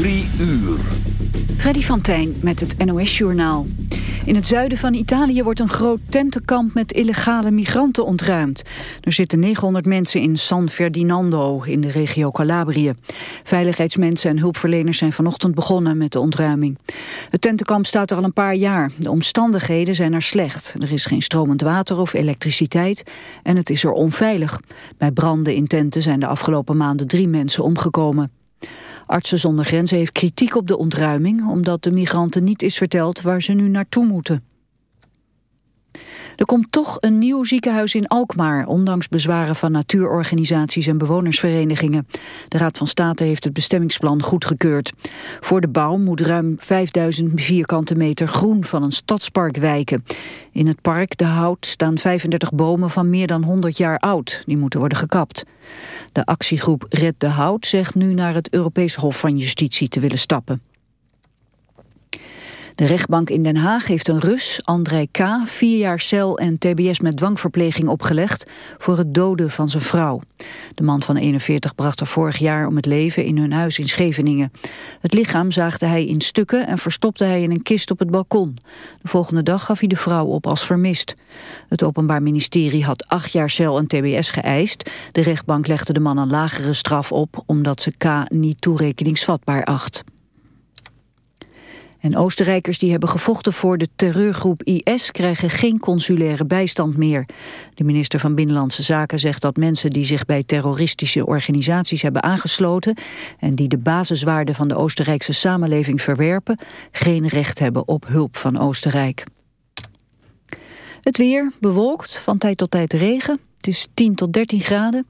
Drie uur. Freddy van met het NOS-journaal. In het zuiden van Italië wordt een groot tentenkamp met illegale migranten ontruimd. Er zitten 900 mensen in San Ferdinando in de regio Calabrië. Veiligheidsmensen en hulpverleners zijn vanochtend begonnen met de ontruiming. Het tentenkamp staat er al een paar jaar. De omstandigheden zijn er slecht. Er is geen stromend water of elektriciteit en het is er onveilig. Bij branden in tenten zijn de afgelopen maanden drie mensen omgekomen. Artsen zonder Grenzen heeft kritiek op de ontruiming... omdat de migranten niet is verteld waar ze nu naartoe moeten. Er komt toch een nieuw ziekenhuis in Alkmaar... ondanks bezwaren van natuurorganisaties en bewonersverenigingen. De Raad van State heeft het bestemmingsplan goedgekeurd. Voor de bouw moet ruim 5000 vierkante meter groen van een stadspark wijken. In het park De Hout staan 35 bomen van meer dan 100 jaar oud. Die moeten worden gekapt. De actiegroep Red de Hout zegt nu naar het Europees Hof van Justitie te willen stappen. De rechtbank in Den Haag heeft een Rus, André K., vier jaar cel en tbs met dwangverpleging opgelegd voor het doden van zijn vrouw. De man van 41 bracht er vorig jaar om het leven in hun huis in Scheveningen. Het lichaam zaagde hij in stukken en verstopte hij in een kist op het balkon. De volgende dag gaf hij de vrouw op als vermist. Het Openbaar Ministerie had acht jaar cel en tbs geëist. De rechtbank legde de man een lagere straf op omdat ze K. niet toerekeningsvatbaar acht. En Oostenrijkers die hebben gevochten voor de terreurgroep IS krijgen geen consulaire bijstand meer. De minister van Binnenlandse Zaken zegt dat mensen die zich bij terroristische organisaties hebben aangesloten en die de basiswaarden van de Oostenrijkse samenleving verwerpen, geen recht hebben op hulp van Oostenrijk. Het weer bewolkt, van tijd tot tijd regen. Het is 10 tot 13 graden.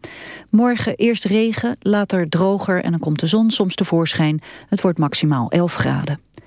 Morgen eerst regen, later droger en dan komt de zon soms tevoorschijn. Het wordt maximaal 11 graden.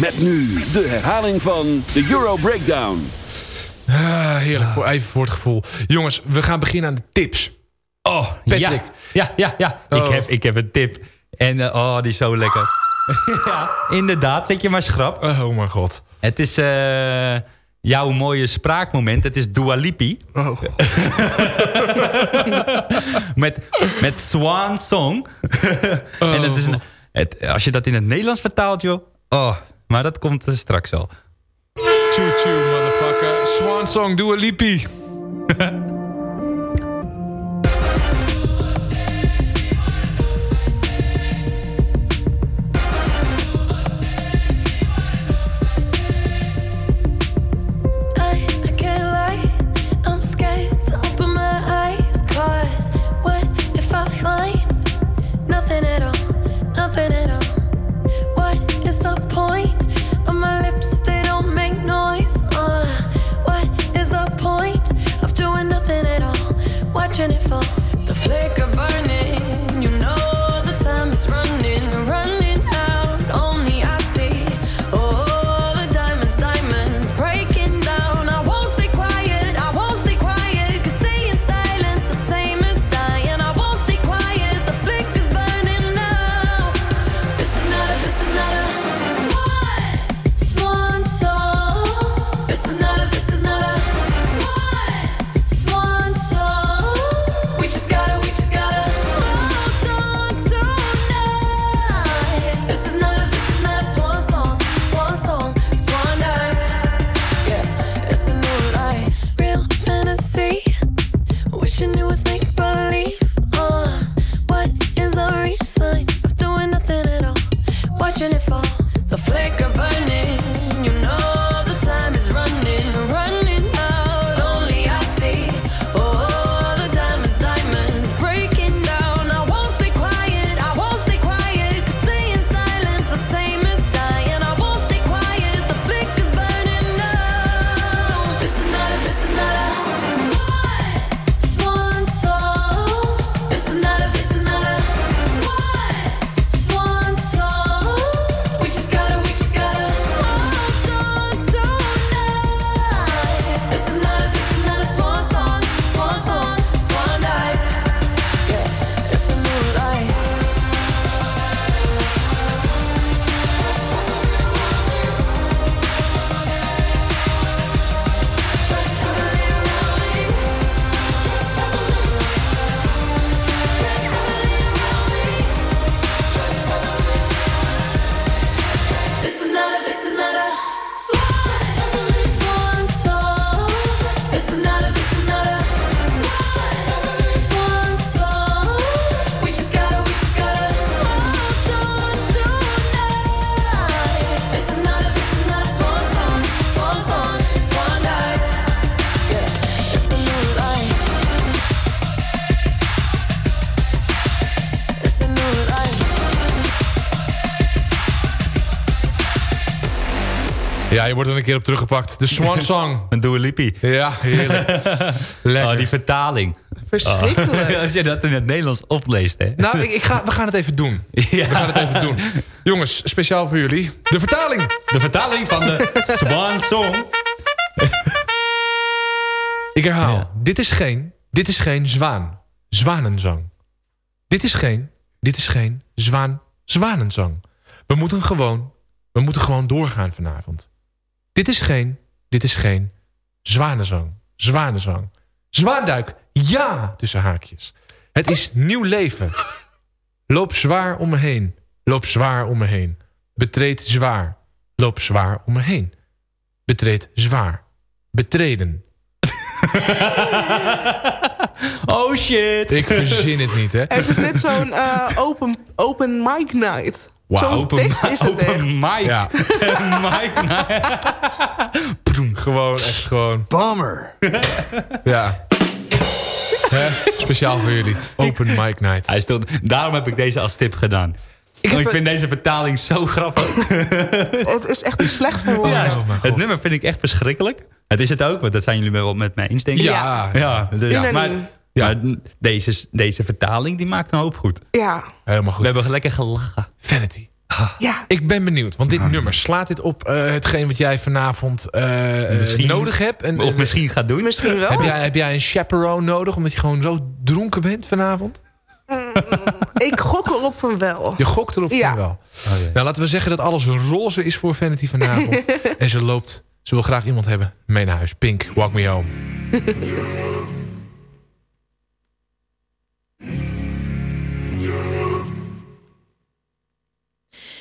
Met nu de herhaling van de Euro Breakdown. Ah, heerlijk, voor, even voor het gevoel. Jongens, we gaan beginnen aan de tips. Oh, Patrick. Ja, ja, ja. ja. Oh. Ik, heb, ik heb een tip. En eh, oh, die is zo lekker. ja, inderdaad. Zet je maar schrap. Oh mijn god. Het is... eh, jouw mooie spraakmoment. Het is Dua Lipi. Oh, met, met Swan Song. en dat is een, God. het, als je dat in het Nederlands vertaalt, joh. Oh, maar dat komt straks al. choo choo, motherfucker. Swan Song, Dua Lipi. je wordt er een keer op teruggepakt. De Swan Song. Een Dua Lipi. Ja, heerlijk. Lekker. Oh, die vertaling. Verschrikkelijk. Als je dat in het Nederlands opleest, hè. Nou, ik, ik ga, we gaan het even doen. Ja. We gaan het even doen. Jongens, speciaal voor jullie. De vertaling. De vertaling van de Swan Song. Ik herhaal. Ja. Dit is geen, dit is geen zwaan. Zwanenzang. Dit is geen, dit is geen zwaan, zwanenzang. We moeten gewoon, we moeten gewoon doorgaan vanavond. Dit is geen, dit is geen zwanenzang. Zwanenzang. Zwaanduik, ja, tussen haakjes. Het is nieuw leven. Loop zwaar om me heen. Loop zwaar om me heen. Betreed zwaar. Loop zwaar om me heen. Betreed zwaar. Betreden. Oh shit. Ik verzin het niet, hè? Het is net zo'n eh, open, open mic night. Wauw, zo'n open, tekst is het open echt. mic. Ja, mic. nou, gewoon, echt gewoon. Bummer. Ja. Speciaal voor jullie. Open mic night. Hij stond, daarom heb ik deze als tip gedaan. Ik, ik een- vind deze vertaling zo grappig. Het is echt te slecht voor woorden. Ja, Oh mijn het nummer vind ik echt verschrikkelijk. Het is het ook, want dat zijn jullie wel met mij eens, denk ik. Ja. ja, dus- maar, maar deze, deze vertaling die maakt een hoop goed. Ja, Helemaal We goed. hebben lekker gelachen. Vanity. ja. Ik ben benieuwd, want dit nummer, slaat dit op eh, hetgeen wat jij vanavond eh, eh, nodig hebt? En, Of en- misschien gaat doen. Misschien wel. heb, jij, heb jij een chaperone nodig, omdat je gewoon zo dronken bent vanavond? Ik gok erop van wel. Je gokt erop Ja. van wel. Nou, laten we zeggen dat alles roze is voor Vanity vanavond. en ze loopt Ze wil graag iemand hebben mee naar huis. Pink, walk me home.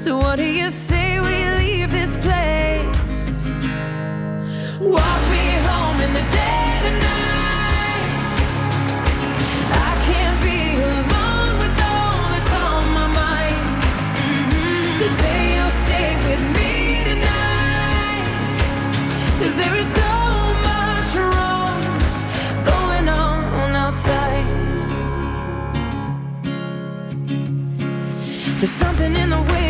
So what do you say we leave this place? Walk me home in the night. I can't be alone with all that's on my mind. Mhm. So say you'll stay with me tonight. 'Cause there is so much wrong going on outside. There's something in the way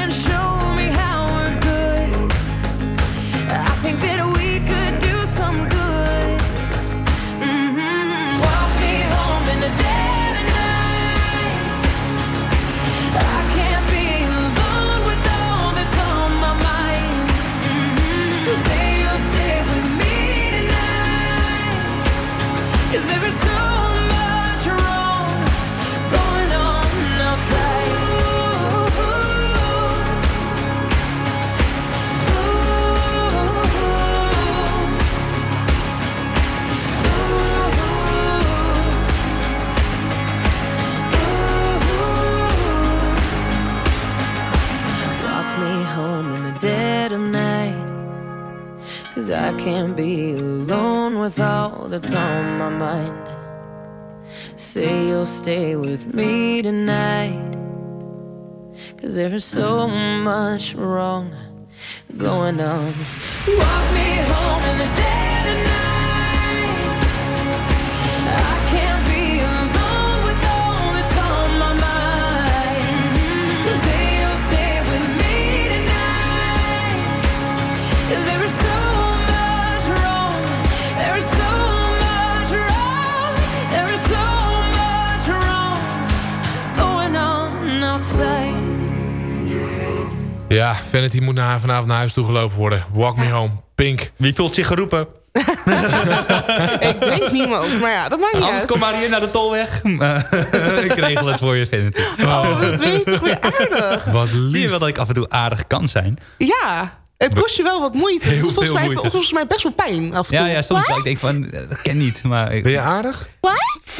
Vanity moet naar, vanavond naar huis toe gelopen worden. Walk me home. Pink. Wie voelt zich geroepen? Ik denk niemand, maar ja, dat maakt niet Anders uit. kom maar hier naar de tolweg. ik regel het voor je, Vanity. Oh, dat weet je toch weer aardig. Wat Zie je lief. wel dat ik af en toe aardig kan zijn? Ja, het kost je wel wat moeite. Heel Het doet volgens veel mij, moeite. volgens mij best wel pijn af en toe. Ja, ja soms wel. Ik denk van, eh, dat ken niet. Maar ik, Ben je aardig?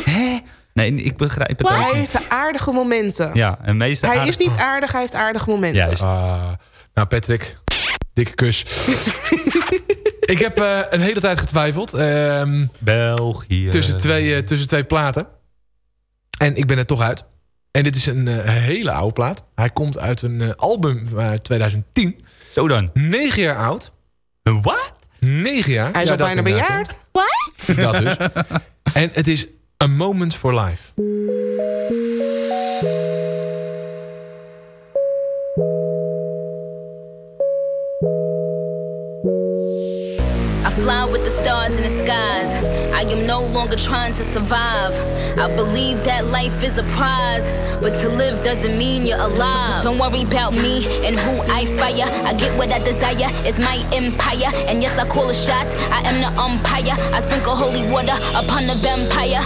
Hè? Nee, ik begrijp het ook Hij heeft aardige momenten. Ja, en meestal Hij aardig- is niet aardig, hij heeft aardige momenten. Juist. Ah, nou, Patrick. Dikke kus. ik heb eh, een hele tijd getwijfeld. ehm, België. tussen, twee, eh, tussen twee platen. En ik ben er toch uit. En dit is een eh, hele oude plaat. Hij komt uit een eh, album uit 2010. Zo dan. Negen jaar oud. Wat? Negen jaar. Hij is Ja, al bijna bejaard. hè. Dat dus. En het is A Moment for Life. Fly with the stars in the skies. I am no longer trying to survive. I believe that life is a prize, but to live doesn't mean you're alive. Don't worry about me and who I fire. I get what I desire, it's my empire. And yes, I call the shots, I am the umpire. I sprinkle holy water upon the vampire.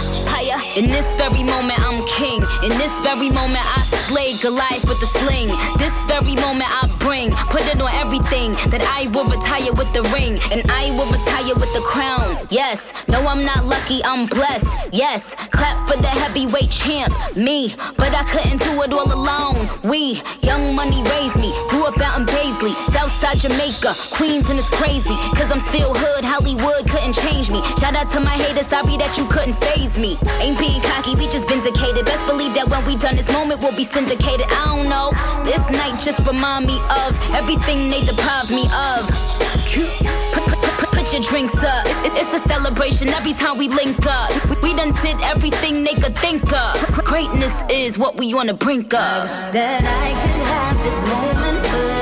In this very moment, I'm king. In this very moment, I slay Goliath with the sling. This very moment, I bring, put it on everything that I will retire with the ring, and I will retire with the crown. Yes, no, I'm not lucky, I'm blessed. Yes, clap for the heavyweight champ, me. But I couldn't do it all alone. We, young money raised me, grew up out in Paisley, Southside Jamaica, Queens, and it's crazy. Cause I'm still hood, Hollywood couldn't change me. Shout out to my haters, sorry that you couldn't phase me. Ain't being cocky, we just vindicated. Best believe that when we done this moment, we'll be syndicated. I don't know, this night just remind me of everything they deprived me of. Put your drinks up. It- It's a celebration every time we link up. We, done did everything they could think of. Greatness is what we the brink of. I wish that I could have this moment. For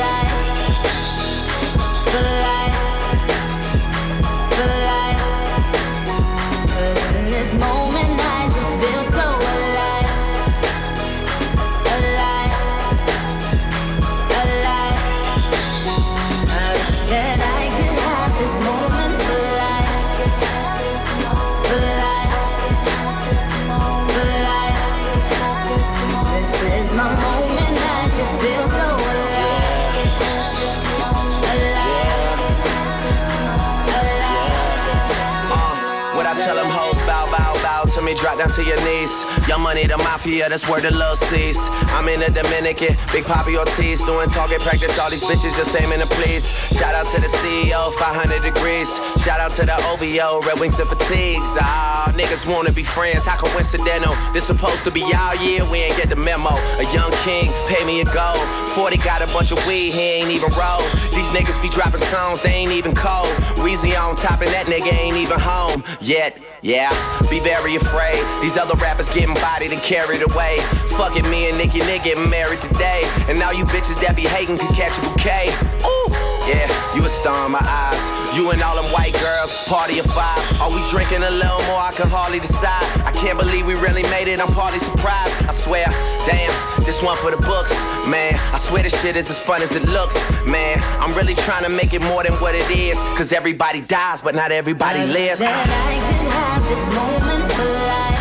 Young money, the mafia, that's where the love sees. I'm in the Dominican, Big Poppy Ortiz, doing target practice. All these bitches just aiming to please. Shout out to the CEO, 500 degrees. Shout out to the OVO, Red Wings and Fatigues. Ah, niggas wanna be friends, how coincidental. This supposed to be our year, we ain't get the memo. A young king, pay me a gold. 40 got a bunch of weed, he ain't even roll. These niggas be dropping songs, they ain't even cold. Weezy on top, and that nigga ain't even home yet. Yeah, be very afraid. These other rappers getting bodied and carried away. Fuck it, me and Nicki Nick getting married today. And now you bitches that be hating can catch a bouquet. Ooh, yeah, you a star in my eyes. You and all them white girls, party of five. Are we drinking a little more? I can hardly decide. I can't believe we really made it. I'm partly surprised. I swear, damn, this one for the books, man. I swear this shit is as fun as it looks, man. I'm really trying to make it more than what it is. Cause everybody dies, but not everybody I lives. That uh. I could have this moment for life.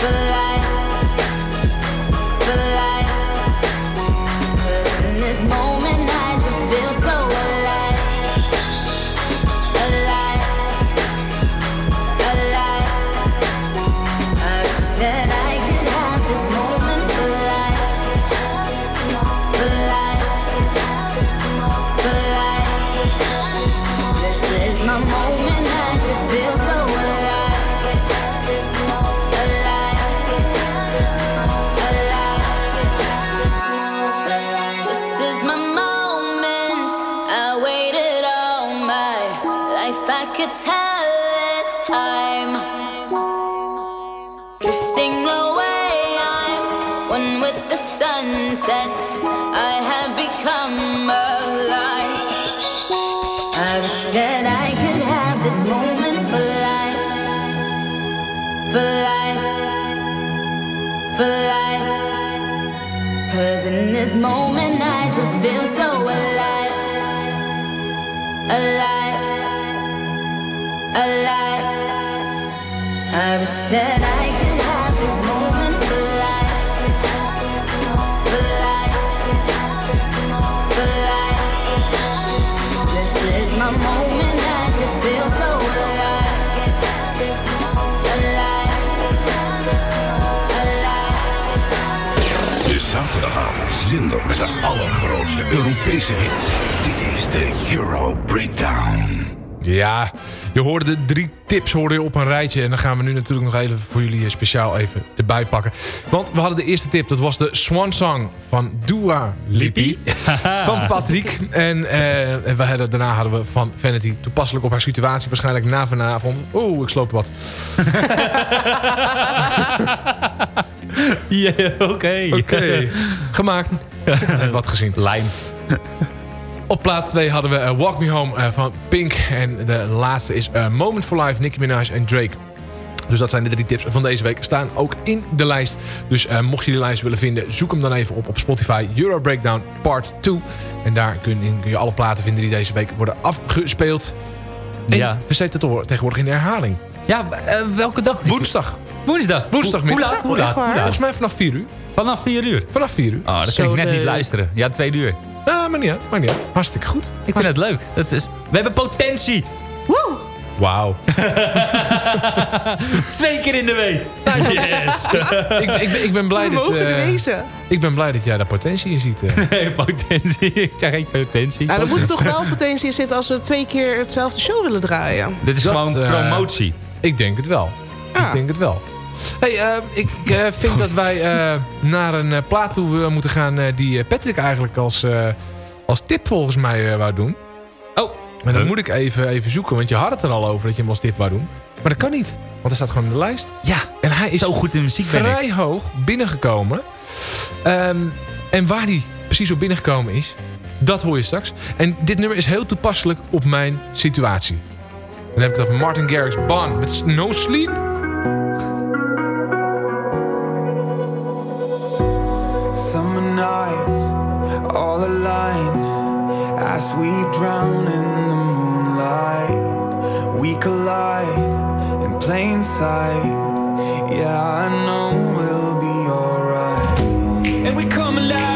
For life. For life. For life. For life. Cause in this moment I just feel so alive. Alive. Alive. I wish that I zaterdagavond zender met de allergrootste Europese hits. Dit is de Euro Breakdown. Ja, je hoorde de drie tips hoorde je op een rijtje. En dan gaan we nu natuurlijk nog even voor jullie speciaal even erbij pakken. Want we hadden de eerste tip. Dat was de Swan Song van Dua Lipi. van Patrick. En, eh, en we hadden, daarna hadden we van Vanity toepasselijk op haar situatie. Waarschijnlijk na vanavond. Oeh, ik sloop wat. Ja, oké. Oké, gemaakt. En wat gezien. Lijm. Op plaats 2 hadden we eh, Walk Me Home eh, van Pink. En de laatste is eh, Moment for Life, Nicki Minaj en Drake. Dus dat zijn de drie tips van deze week. Staan ook in de lijst. Dus mocht je die lijst willen vinden, zoek hem dan even op op Spotify. Euro Breakdown Part 2. En daar kun je, kun je alle platen vinden die deze week worden afgespeeld. En Ja. we zitten toch tegenwoordig in de herhaling. Ja, welke dag? Woensdag. Woensdag. Woensdagmiddag. Hoe laat? Hoe laat? Hoe laat? Volgens mij vanaf 4 uur. Vanaf 4 uur. Vanaf 4 uur. Oh, dat kan ik net niet luisteren. Ja, twee uur. Ja, maar niet uit. Maar niet uit. Hartstikke goed. Ik vind het leuk. Dat is... We hebben potentie. Woe! Wauw. Twee keer in de week. Yes. ik, ik, ben- ik ben blij We dat... mogen eh, wezen. ik ben blij dat jij daar potentie in ziet. eh. Nee, potentie. Ik zeg geen potentie. Nou, er moet toch wel potentie in zitten als we twee keer hetzelfde show willen draaien. Dit is Dat, gewoon eh, promotie. Ik denk het wel. Ja. Ik denk het wel. Hey, eh, ik eh, vind dat wij eh, naar een plaat toe moeten gaan... die Patrick eigenlijk als, als tip volgens mij wou doen. Oh. Maar dan moet ik even, even zoeken, want je had het er al over dat je hem als dit wou doen. Maar dat kan niet, want hij staat gewoon in de lijst. Ja, en hij is zo goed in muziek vrij hoog binnengekomen. Ehm, en waar hij precies op binnengekomen is, dat hoor je straks. En dit nummer is heel toepasselijk op mijn situatie. Dan heb ik het over Martin Garrix Bond met No Sleep. Nights, all aligned as we drown in the moonlight. We collide in plain sight. Yeah, I know we'll be alright. And we come alive,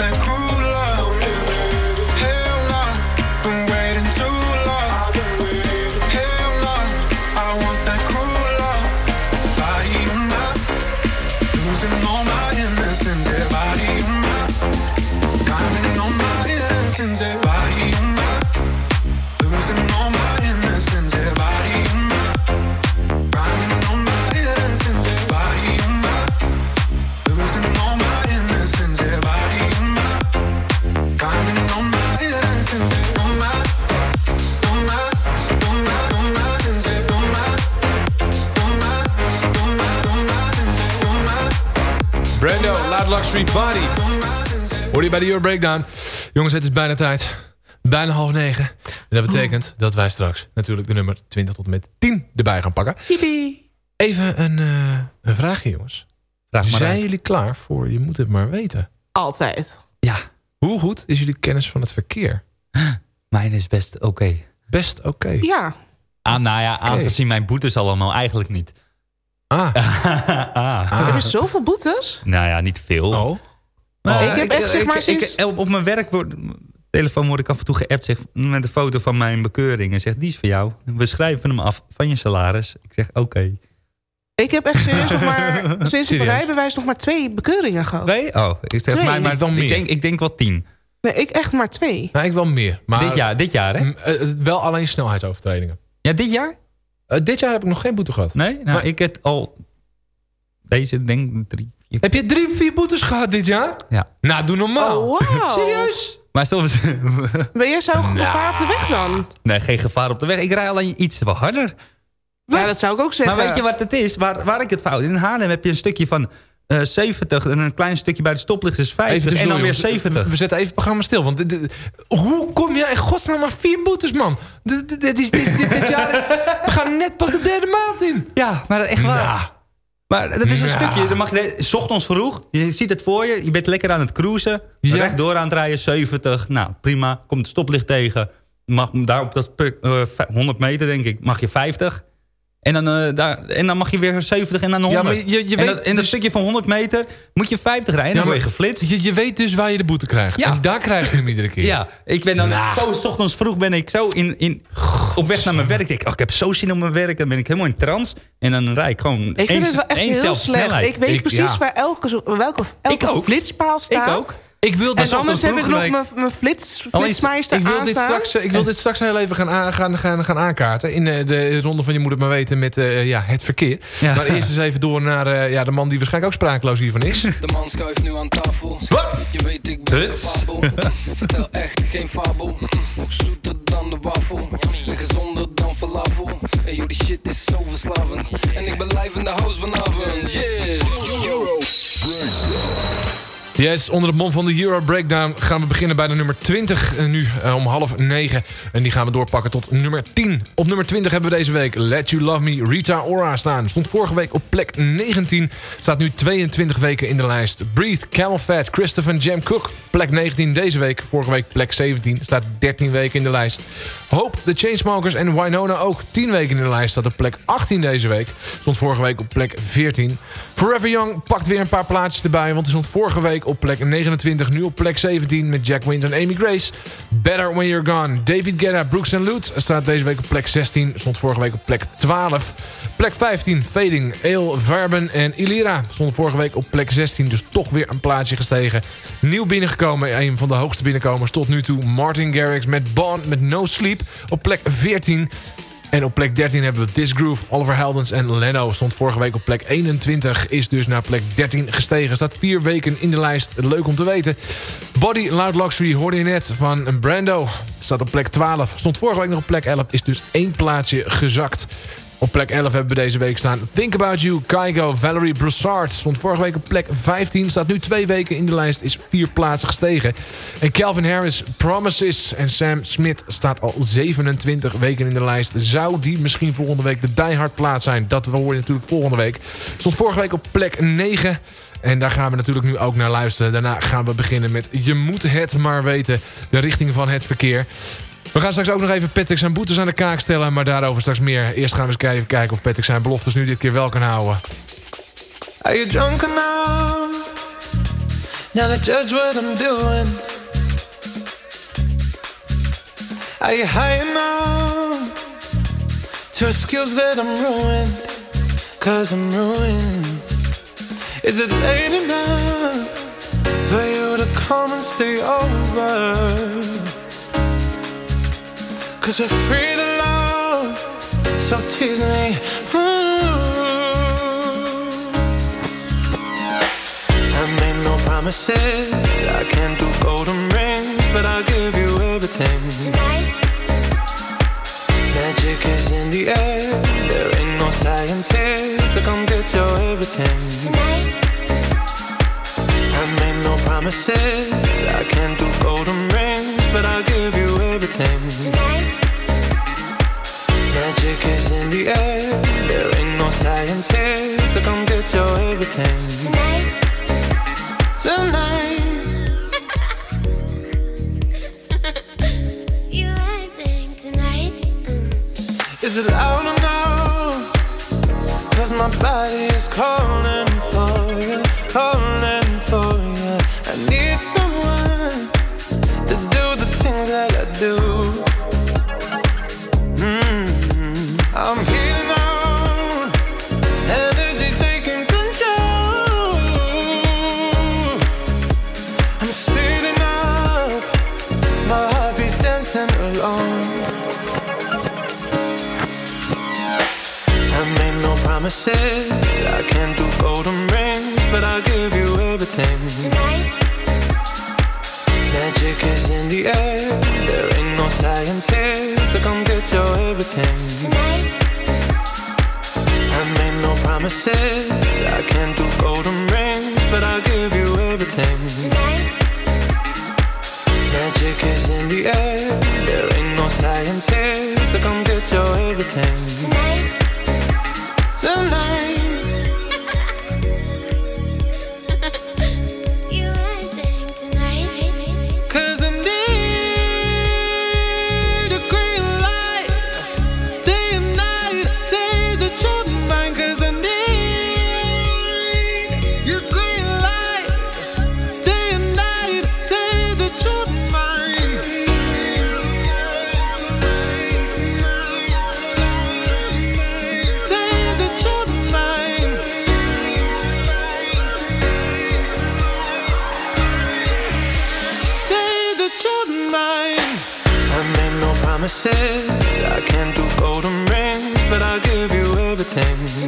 Luxury Body. Hoor je bij de Euro Breakdown. Jongens, het is bijna tijd. Bijna half negen. En dat betekent dat wij straks natuurlijk de nummer 20 tot en met 10 erbij gaan pakken. Even een, eh, een vraagje, jongens. maar Zijn jullie klaar voor Je moet het maar weten? Altijd. Ja. Hoe goed is jullie kennis van het verkeer? Mijn is best oké. Best oké. Ja. Ah, nou ja, aangezien mijn boetes allemaal eigenlijk niet. Ah. ah. Heb je zoveel boetes? Nou ja, niet veel. Oh. Maar Ik heb echt, zeg maar, ik- sinds- op, op mijn werk wordt, telefoon word ik af en toe geappt zeg, met een foto van mijn bekeuring. En zegt, die is voor jou. We schrijven hem af van je salaris. Ik zeg, oké. Ik heb echt serieus nog maar, sinds rijbewijs nog maar twee bekeuringen gehad. Twee? Oh, ik zeg Twee. maar, maar Dan ik, meer. denk, ik denk wel tien. Nee, ik echt maar twee. Nou, ik wel meer. Maar, Dit jaar, dit jaar hè? Mm, eh, wel alleen snelheidsovertredingen. Ja, dit jaar? Eh, dit jaar heb ik nog geen boete gehad. Nee? Nou, Maar- ik heb al... Deze, denk ik, drie, vier... Heb je drie, vier boetes gehad dit jaar? Ja. Nou, doe normaal. Oh, wow. Serieus? Maar stel... Ben jij zo gevaar op de weg dan? nee, geen gevaar op de weg. Ik rij alleen iets wat harder. Ja, dat zou ik ook zeggen. Maar weet je wat het is? Waar, waar ik het fout... In Haarlem heb je een stukje van eh 70 en een klein stukje bij de stoplicht is 50 en dan weer jongens. 70. We zetten even het programma stil. Want dit- dit- hoe kom je in godsnaam maar vier boetes, man? Dit, dit, dit is, dit, jaar, we gaan net pas de derde maand in. Ja, maar echt waar. Maar dat is een stukje, dan mag je, s ochtends vroeg, je ziet het voor je, je bent lekker aan het cruisen, Ja. rechtdoor aan het rijden, 70, nou prima, komt het stoplicht tegen, mag daar op dat puk- eh, v- 100 meter denk ik, mag je 50. En dan, eh, daar, en dan mag je weer 70 en dan 100. maar je- je en weet dat, in dat dus- stukje van 100 meter moet je 50 rijden en dan Ja, word je maar- geflitst. Je, je weet dus waar je de boete krijgt. Ja. En daar krijg je hem iedere keer. Ja, ik ben dan Nou. zo, s ochtends vroeg ben ik zo in, in, op weg naar mijn werk. Ik denk, oh, ik heb zo zin op mijn werk. Dan ben ik helemaal in trance. En dan rijd ik gewoon Ik vind één- het wel echt één heel slecht. snelheid. Ik weet Ik- precies ja. waar elke, welke, elke ook. flitspaal staat. Ik ook. Ik wil dus En anders heb ik nog mijn flits, flitsmeister ik wil, dit straks, eh, ik wil dit straks heel even gaan, aan- gaan, gaan, gaan aankaarten. In eh, de ronde van Je moet het maar weten met eh, ja, het verkeer. Ja. Maar eerst eens even door naar eh, ja, de man die waarschijnlijk ook sprakeloos hiervan is. De man schuift nu aan tafel. Wat? Je weet ik ben Huts. capabel. Vertel echt geen fabel. Nog zoeter dan de wafel. En gezonder dan falafel. En joh, die shit is zo verslavend. En ik ben live in de house vanavond. Yes. Yes, onder het mom van de Euro Breakdown gaan we beginnen bij de nummer 20. eh, nu eh, om half 9. En die gaan we doorpakken tot nummer 10. Op nummer 20 hebben we deze week Let You Love Me, Rita Ora staan. Stond vorige week op plek 19. Staat nu 22 weken in de lijst. Breathe, Camel Fat, Christopher Jam Cook. Plek 19 deze week. Vorige week plek 17. Staat 13 weken in de lijst. Hope, The Chainsmokers en Winona ook 10 weken in de lijst. Staat op plek 18 deze week. Stond vorige week op plek 14. Forever Young pakt weer een paar plaatsjes erbij. Want hij stond vorige week op plek 29. Nu op plek 17 met Jack Wins en Amy Grace. Better When You're Gone. David Guetta, Brooks Loot staat deze week op plek 16. Stond vorige week op plek 12. Plek 15, Fading, Ale, Verben en Ilira. Stond vorige week op plek 16. Dus toch weer een plaatsje gestegen. Nieuw binnengekomen. Een van de hoogste binnenkomers tot nu toe. Martin Garrix met Bond met No Sleep op plek 14. En op plek 13 hebben we This Groove, Oliver Heldens en Leno. Stond vorige week op plek 21, is dus naar plek 13 gestegen. Staat vier weken in de lijst, leuk om te weten. Body Loud Luxury hoorde je net van Brando. Staat op plek 12, stond vorige week nog op plek 11, is dus één plaatsje gezakt. Op plek 11 hebben we deze week staan Think About You, Kygo, Valerie Broussard. Stond vorige week op plek 15. Staat nu twee weken in de lijst. Is vier plaatsen gestegen. En Calvin Harris, Promises. En Sam Smith staat al 27 weken in de lijst. Zou die misschien volgende week de Die Hard plaats zijn? Dat hoor je natuurlijk volgende week. Stond vorige week op plek 9. En daar gaan we natuurlijk nu ook naar luisteren. Daarna gaan we beginnen met Je moet het maar weten. De richting van het verkeer. We gaan straks ook nog even Patrick zijn boetes aan de kaak stellen. Maar daarover straks meer. Eerst gaan we eens even kijken of Patrick zijn beloftes nu dit keer wel kan houden. Are you drunk enough now to judge what I'm doing? Are you high enough to excuse that I'm ruined? Cause I'm ruined. Is it late enough for you to come and stay over? Cause we're free to love, so tease me. Ooh. I made no promises. I can't do golden rings, but I'll promises. I can't do golden rings, but I'll give you everything.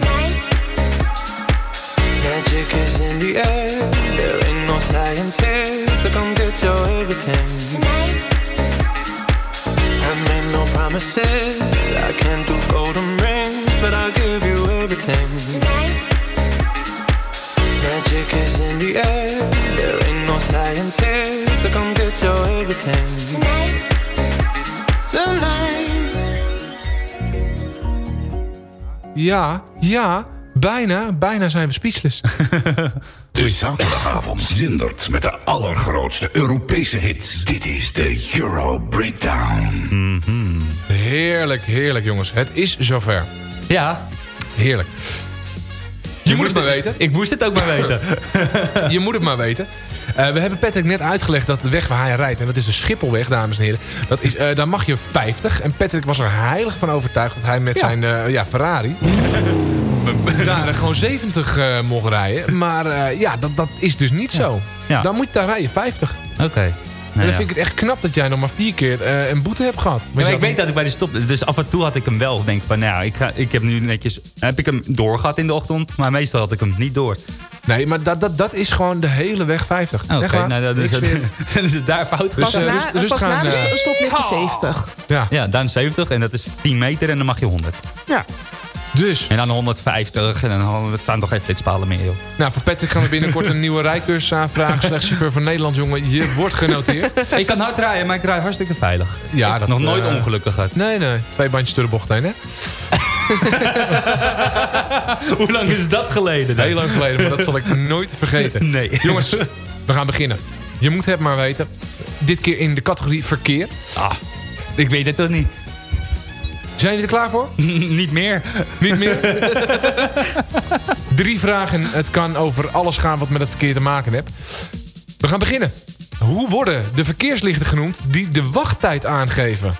Ja, ja, bijna, bijna zijn we speechless. De zaterdagavond zindert met de allergrootste Europese hits. Dit is de Euro Breakdown. Heerlijk, heerlijk jongens. Het is zover. Ja. Heerlijk. Je, moet het maar weten. Ik moest het ook maar weten. je moet het maar weten. Eh, we hebben Patrick net uitgelegd dat de weg waar hij rijdt... en dat is de Schipholweg, dames en heren... Dat is, eh, daar mag je 50. En Patrick was er heilig van overtuigd... dat hij met zijn eh, ja, Ferrari... daar gewoon 70 eh, mocht rijden. Maar ja, dat, dat is dus niet zo. Dan moet je daar rijden 50. Oké. En dan vind ik het echt knap dat jij nog maar vier keer eh, een boete hebt gehad. Ja, maar ik weet dat ik bij de stop... Dus af en toe had ik hem wel. Denk van, nou ja, ik, ga, ik heb nu netjes... Heb ik hem doorgehad in de ochtend. Maar meestal had ik hem niet door. Nee, maar dat, dat, dat is gewoon de hele weg 50. Oké, nou, dan is, het, dan is het daar fout Dus, dus- dus pas gaan, na de eh, stoplicht 70. Ja. Ja, dan 70 en dat is 10 meter en dan mag je 100. Ja. Dus. En dan 150 en dan het staan toch geen flitspalen meer, joh. Nou, voor Patrick gaan we binnenkort een nieuwe rijcursus aanvragen. Slechts chauffeur van Nederland, jongen. Je wordt genoteerd. Ik kan hard rijden, maar ik rij hartstikke veilig. Ja, Ik dat, nog nooit eh, ongelukkig gehad. Nee, nee. Twee bandjes door de bocht heen, hè? Hoe lang is dat geleden? dan? Heel lang geleden, maar dat zal ik nooit vergeten. Nee. Jongens, we gaan beginnen. Je moet het maar weten. Dit keer in de categorie verkeer. Ah, ik weet het toch niet. Zijn jullie er klaar voor? niet meer. Niet meer? Drie vragen. Het kan over alles gaan wat met het verkeer te maken heeft. We gaan beginnen. Hoe worden de verkeerslichten genoemd die de wachttijd aangeven?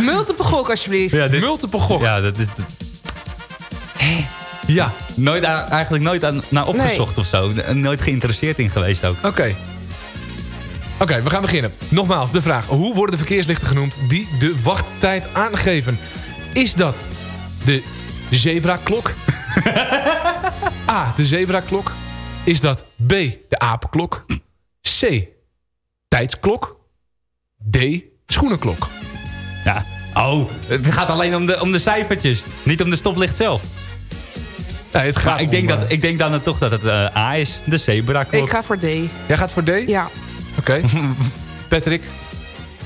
Multiple gok alsjeblieft. Ja, dit- Multiple gok. Ja, dat is... Ja. Nooit, aan- eigenlijk nooit aan, naar opgezocht of zo. Nooit geïnteresseerd in geweest ook. Oké. Oké, we gaan beginnen. Nogmaals, de vraag. Hoe worden de verkeerslichten genoemd die de wachttijd aangeven? Is dat de zebraklok? A, de zebraklok. Is dat B, de apenklok? C, tijdsklok? D, schoenenklok? Ja. Oh, het gaat alleen om de, om de cijfertjes. Niet om de stoplicht zelf. Nee, het gaat Maar ik denk, om, dat, eh, ik denk dan toch dat het eh, A is. De zebra Ik ga voor D. Jij gaat voor D? Ja. Oké. Patrick,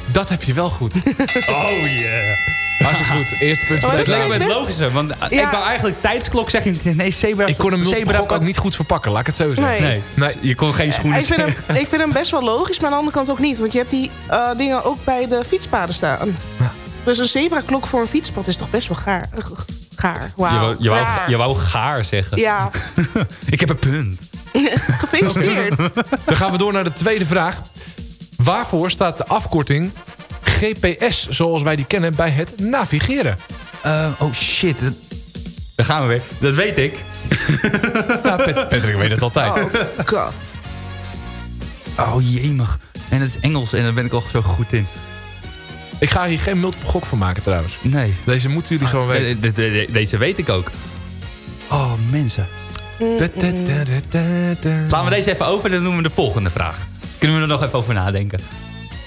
dat heb je wel goed. Oh yeah. Hartstikke goed. Eerste punt van dat deze Het lijkt me het logische. Want eh, Ja. ik wou eigenlijk tijdsklok zeggen. Nee, zebra. Ik kon hem zebra ook niet goed verpakken, laat ik het zo zeggen. Nee. Nee. Nee. Je kon geen schoenen Ik vind, hem, ik vind hem best wel logisch, maar aan de andere kant ook niet. Want je hebt die eh, dingen ook bij de fietspaden staan. Ja. Dus een zebraklok voor een fietspad is toch best wel gaar. Eh, Gaar, wauw. Je wou, je, wou, Gaar. je wou gaar zeggen. Ja, Ik heb een punt. gefeliciteerd. Dan gaan we door naar de tweede vraag. Waarvoor staat de afkorting GPS zoals wij die kennen bij het navigeren? Eh, oh shit. Daar gaan we weer. Dat weet ik. Ja, Pat- Patrick weet het altijd. Oh god. Oh jemig. En het is Engels en daar ben ik al zo goed in. Ik ga hier geen multiple gok van maken trouwens. Nee. Deze moeten jullie gewoon weten. De- de- de- deze weet ik ook. Oh, mensen. Slaan we deze even over, dan doen we de volgende vraag. Kunnen we er nog even over nadenken?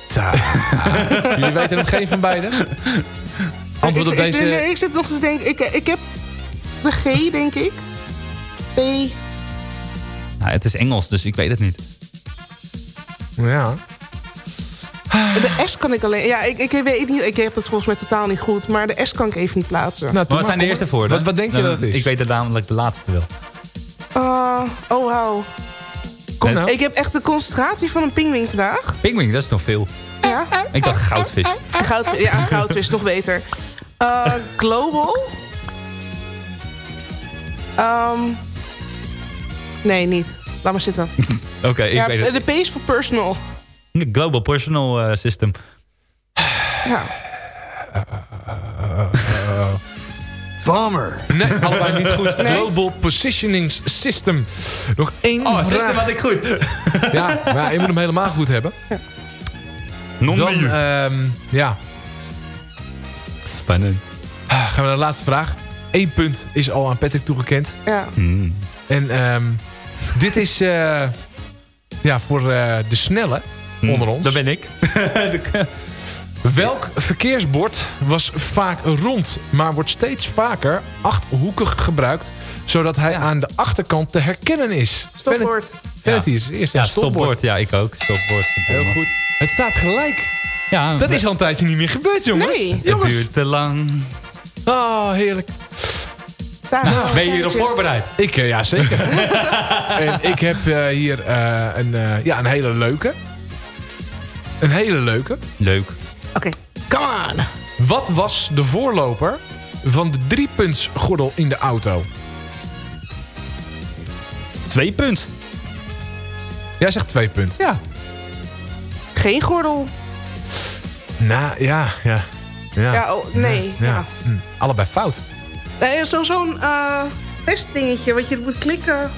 Jullie weten nog geen van beiden? Antwoord op ik, ik- deze... nee, ik zit nog te denken. Ik, ik heb de G, denk ik. P. Nou, het is Engels, dus ik weet het niet. Ja. De S kan ik alleen... Ja, ik, ik, weet niet, ik heb het volgens mij totaal niet goed. Maar de S kan ik even niet plaatsen. maar wat zijn de eerste voor? Wat, wat denk je dat het is? Ik weet het namelijk de laatste wil. Uh, oh, wauw. Kom nou. Ik heb echt de concentratie van een pingwing vandaag. Pingwing, dat is nog veel. Ja. Ik dacht goudvis. Goudvis, ja, goudvis, nog beter. Uh, global. Ehm, nee, niet. Laat maar zitten. Oké, ik ja, weet het. de P is voor personal. De Global Personal eh, System. Ja. Bomber. Nee, allebei niet goed. Global Positioning System. Nog één Oh, vraag. system had ik goed. Ja, maar ja, je moet hem helemaal goed hebben. Dan, ehm, ja. Spannend. Ah, Gaan we naar de laatste vraag. Eén punt is al aan Patrick toegekend. Ja. En ehm, dit is eh, ja, voor eh, de snelle onder ons. Dat ben ik. Welk verkeersbord was vaak rond, maar wordt steeds vaker achthoekig gebruikt, zodat hij aan de achterkant te herkennen is? Stopbord. Vanity is eerst Ja, een stopbord. stopbord. Ja, ik ook. Stopbord. Heel goed. Het staat gelijk. Ja, Dat is al een tijdje niet meer gebeurd, jongens. Nee, Het jongens. duurt te lang. Oh, heerlijk. Nou, ben je hierop voorbereid? Ik, eh, ja, zeker. en ik heb eh, hier eh, een, eh, ja, een hele leuke. Een hele leuke. Leuk. Oké, come on. Wat was de voorloper van de driepuntsgordel in de auto? Twee punt. Jij zegt twee punt. Ja. Geen gordel. Nou, ja, ja. Ja, Ja, oh, nee, ja. Hm, Allebei fout. Nee, zo- zo'n eh testdingetje wat je moet klikken.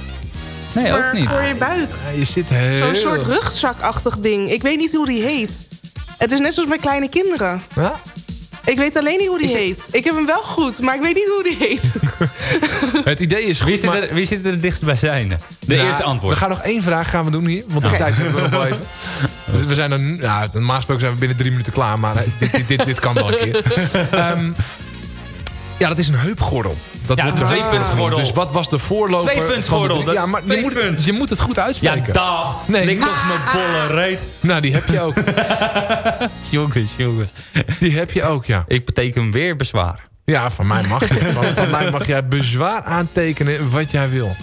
Nee, ook niet. Voor je buik. Ja, je zit heel... Zo'n soort rugzakachtig ding. Ik weet niet hoe die heet. Het is net zoals bij kleine kinderen. Ja? Ik weet alleen niet hoe die Is het- heet. Ik heb hem wel goed, maar ik weet niet hoe die heet. Het idee is goed, Wie zit, maar... er, wie zit er het dichtst bij zijn? De Nou, eerste antwoord. We gaan nog één vraag gaan we doen hier. Want de tijd hebben we nog wel even. Dus we zijn er, ja, normaal gesproken zijn we binnen drie minuten klaar. Maar eh, dit, dit, dit, dit kan wel een keer. Ehm, ja, dat is een heupgordel. Dat Ja, wordt de heupgordel. Dus wat was de voorloper? De drie- dat Ja, maar je twee moet, punt. je moet het goed Ja, uitspreken. dag. Nee. Nee. Lik toch mijn bolle reet. Nou, die heb je ook. Jongens, jongens. Die heb je ook, ja. Ik beteken weer bezwaar. Ja, van mij mag je. Van, van mij mag jij bezwaar aantekenen wat jij wil.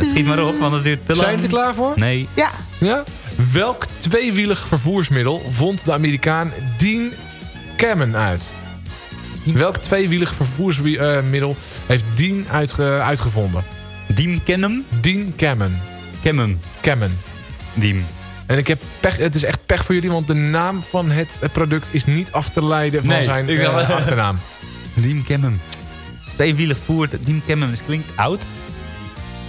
Schiet maar op, want het duurt te lang. Zijn jullie er klaar voor? Nee. Ja, Ja? Welk tweewielig vervoersmiddel vond de Amerikaan Dean Kamen uit? Welk tweewielig vervoersmiddel heeft Dean uitge- uitgevonden? Diem kennen? Dean Kamen. Kemmem. Kamen. Diem. En ik heb pech, het is echt pech voor jullie, want de naam van het product is niet af te leiden van Nee, zijn ik eh, achternaam. Diem kemmem. Tweewielig voer. Diem kemmem. Het klinkt oud.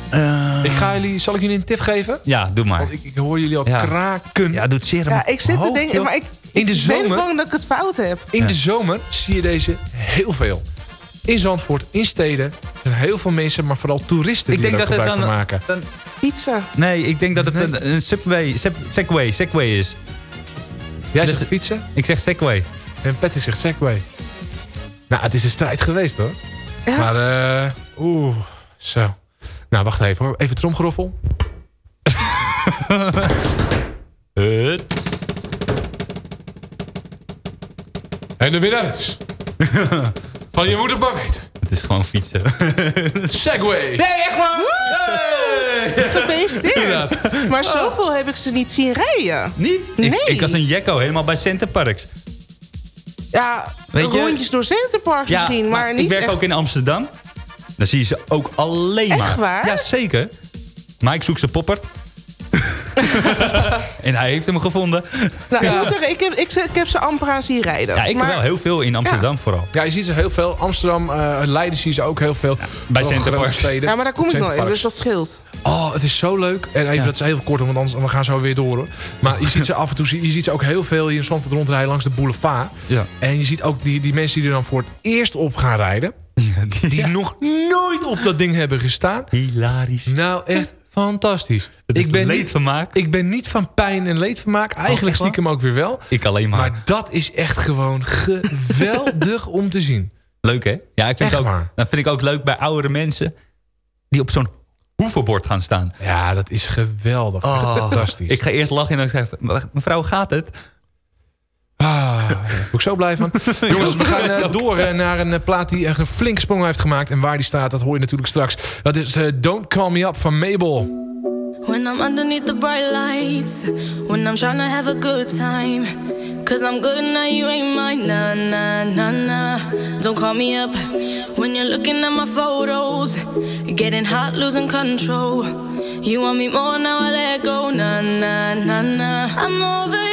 Eh, Ik ga jullie, zal ik jullie een tip geven? Ja, doe maar. Want ik, ik hoor jullie al Ja. kraken. Ja, doet zeer ja ik zit te denken, maar ik, In de ik ben zomer- bang dat ik het fout heb. In de zomer zie je deze heel veel. In Zandvoort, in steden. Er zijn heel veel mensen, maar vooral toeristen Ik die denk er dat het gebruik dan... van maken. dan Pizza. nee, ik denk dat het een, een subway, segway, segway is. Jij Dus- zegt fietsen Ik zeg segway. en Patrick zegt Segway. Nou, het is een strijd geweest hoor. Ja. Maar eh, oeh, zo. Nou, wacht even hoor. Even tromgeroffel. En de winnaar is... van je moet het maar weten. Het is gewoon fietsen. Segway. Nee, echt waar? Gefeliciteerd. Inderdaad. Maar zoveel heb ik ze niet zien rijden. Niet? Nee. Ik, ik was een jekko helemaal bij Centerparks. Ja, Weet je- rondjes door Centerparks misschien, maar, niet ik werk echt. ook in Amsterdam. Dan zie je ze ook alleen Echt maar. waar? Ja, zeker. Maar ik zoek ze popper. en hij heeft hem gevonden. Nou, ik moet zeggen, ik heb, ik, ik heb ze amper aan zien rijden. Ja, ik Maar- wel heel veel in Amsterdam vooral. Ja, je ziet ze heel veel. Amsterdam, eh, Leiden zie je ze ook heel veel. bij Vooral Centerparks. grote steden. Ja, maar daar kom ik nooit, dus dat scheelt. Oh, het is zo leuk. En even, Ja. dat is heel kort, want anders we gaan zo weer door. Hoor. Maar je ziet ze af en toe, je ziet ze ook heel veel hier in Zandvoort rondrijden langs de boulevard. Ja. En je ziet ook die, die mensen die er dan voor het eerst op gaan rijden. Die nog nooit op dat ding hebben gestaan. Hilarisch. Nou, echt fantastisch. Het is ik, ben niet, leedvermaak. ik ben niet van pijn en leedvermaak. Eigenlijk echt waar? stiekem ook weer wel. Ik alleen maar. Maar dat is echt gewoon geweldig om te zien. Leuk, hè? Ja, ik vind Echt het ook, dat vind ik ook leuk bij oudere mensen... die op zo'n hoevenbord gaan staan. Ja, dat is geweldig. Oh, Fantastisch. Ik ga eerst lachen en dan zeg ik... "Me- Mevrouw, gaat het? Ah, daar ik zo blij van. Jongens, we gaan eh, door eh, naar een eh, plaat die echt een flink sprong heeft gemaakt. En waar die staat, dat hoor je natuurlijk straks. Dat is Don't Call Me Up van Mabel. When I'm underneath the bright lights, when I'm trying to have a good time. Cause I'm good now, you ain't mine, nah, nah, nah, nah. Don't call me up when you're looking at my photos. Getting hot, losing control. You want me more, now I let go, nah, nah, nah, nah. I'm over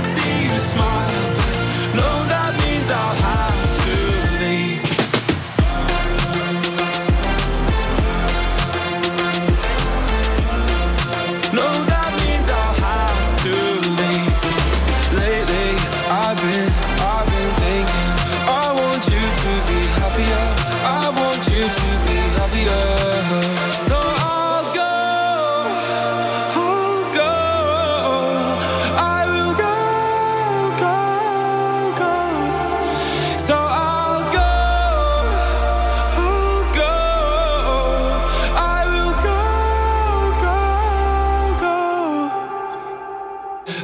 smile.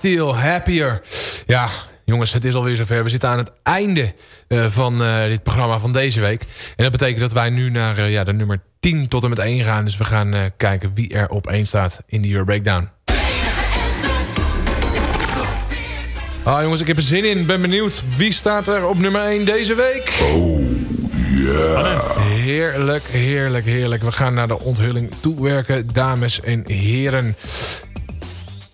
Bastille, Happier. Ja, jongens, het is alweer zover. We zitten aan het einde eh, van eh, dit programma van deze week. En dat betekent dat wij nu naar eh, ja, de nummer 10 tot en met 1 gaan. Dus we gaan kijken wie er op 1 staat in de Euro Breakdown. Ah jongens, ik heb er zin in. Ben benieuwd. Wie staat er op nummer 1 deze week? Oh, yeah. Heerlijk, heerlijk, heerlijk. We gaan naar de onthulling toewerken, dames en heren.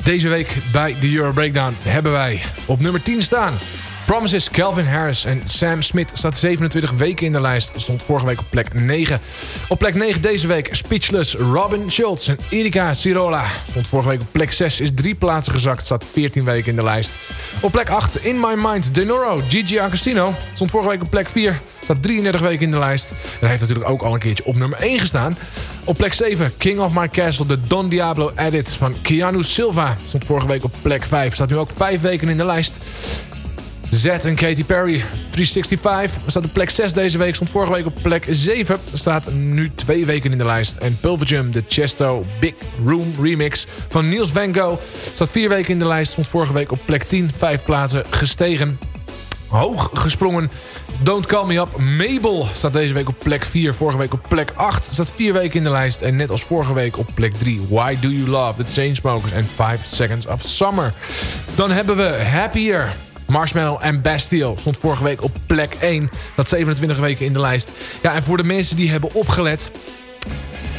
Deze week bij de Euro Breakdown hebben wij op nummer 10 staan... Promises, Calvin Harris en Sam Smith staat 27 weken in de lijst. Stond vorige week op plek 9. Op plek 9 deze week Speechless, Robin Schultz en Erika Cirola. Stond vorige week op plek 6, is drie plaatsen gezakt. Staat 14 weken in de lijst. Op plek 8 In My Mind, Denoro, Gigi Agostino. Stond vorige week op plek 4. Staat 33 weken in de lijst. En heeft natuurlijk ook al een keertje op nummer 1 gestaan. Op plek 7, King of My Castle, de Don Diablo edit van Keanu Silva. Stond vorige week op plek 5. Staat nu ook 5 weken in de lijst. Z en Katy Perry, 365. Staat op plek 6 deze week. Stond vorige week op plek 7. Staat nu twee weken in de lijst. En Pulver de Chesto Big Room remix van Niels Van Gogh. Staat vier weken in de lijst. Stond vorige week op plek 10. Vijf plaatsen gestegen. Hoog gesprongen. Don't Call Me Up. Mabel staat deze week op plek 4. Vorige week op plek 8. Staat vier weken in de lijst. En net als vorige week op plek 3. Why Do You Love? The Chainsmokers en 5 Seconds of Summer. Dan hebben we Happier. Marshmallow en Bastille stond vorige week op plek 1. Dat 27 weken in de lijst. Ja, en voor de mensen die hebben opgelet...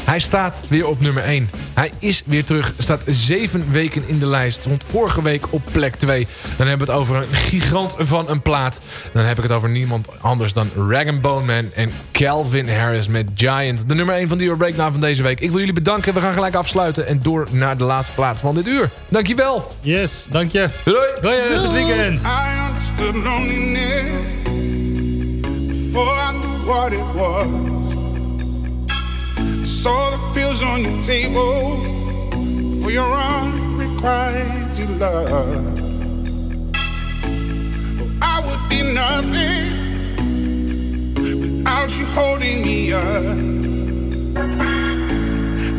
Hij staat weer op nummer 1. Hij is weer terug. Staat 7 weken in de lijst. Stond vorige week op plek 2. Dan hebben we het over een gigant van een plaat. Dan heb ik het over niemand anders dan Rag Bone Man en Calvin Harris met Giant. De nummer 1 van de Euro Breakdown van deze week. Ik wil jullie bedanken. We gaan gelijk afsluiten en door naar de laatste plaat van dit uur. Dankjewel. Yes, dank je. Doei. Doei, goed weekend. I understood loneliness before I knew what it was. Saw the pills on your table for your unrequited love. I would be nothing without you holding me up.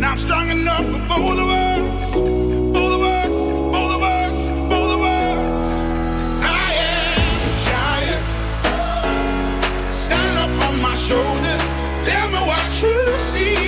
Now I'm strong enough for both of us. Both of us, both of us, both of us. I am a giant. Stand up on my shoulders. Tell me what you see.